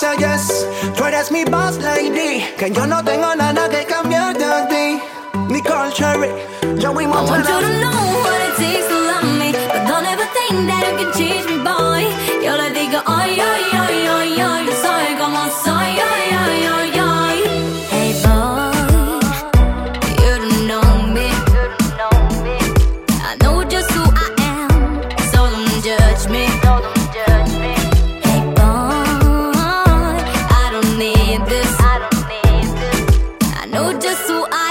dice yes. Tú eres mi boss lady, que yo no tengo nada que cambiar de ti. Nicole Cherry, Joey Montana. I want you to know what it takes to love me, but don't ever think that you can cheat. just who I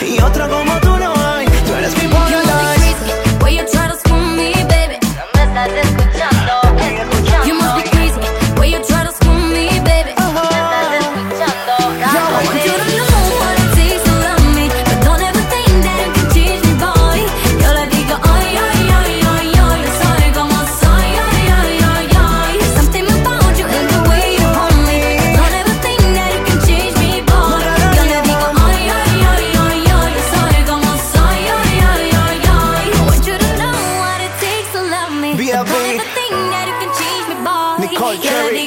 Y otra como tú. BLB. Nicole Cherry.